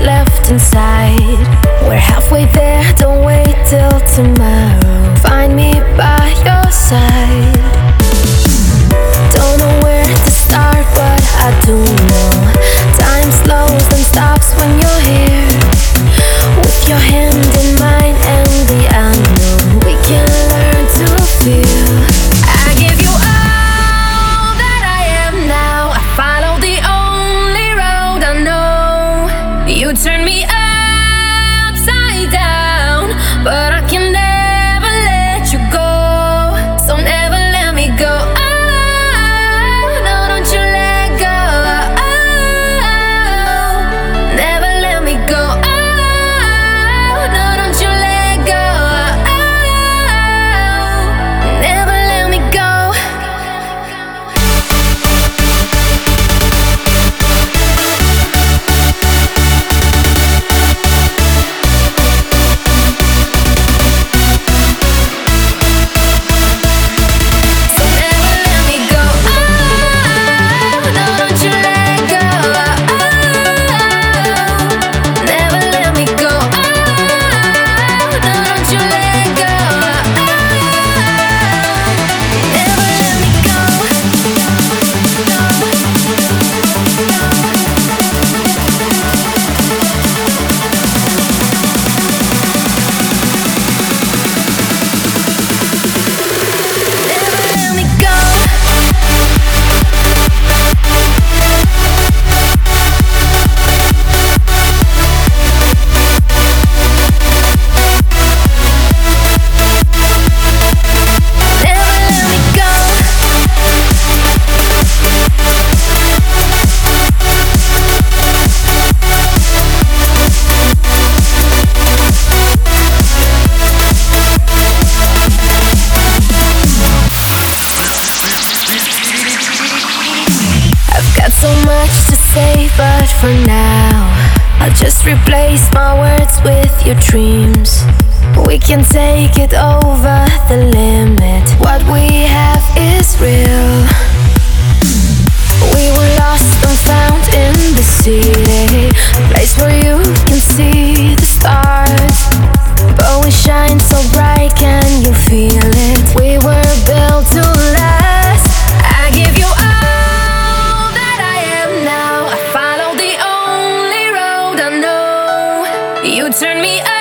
left inside. We're halfway there, don't wait till tomorrow. for now. I'll just replace my words with your dreams. We can take it over the limit. What we have is real. turn me up.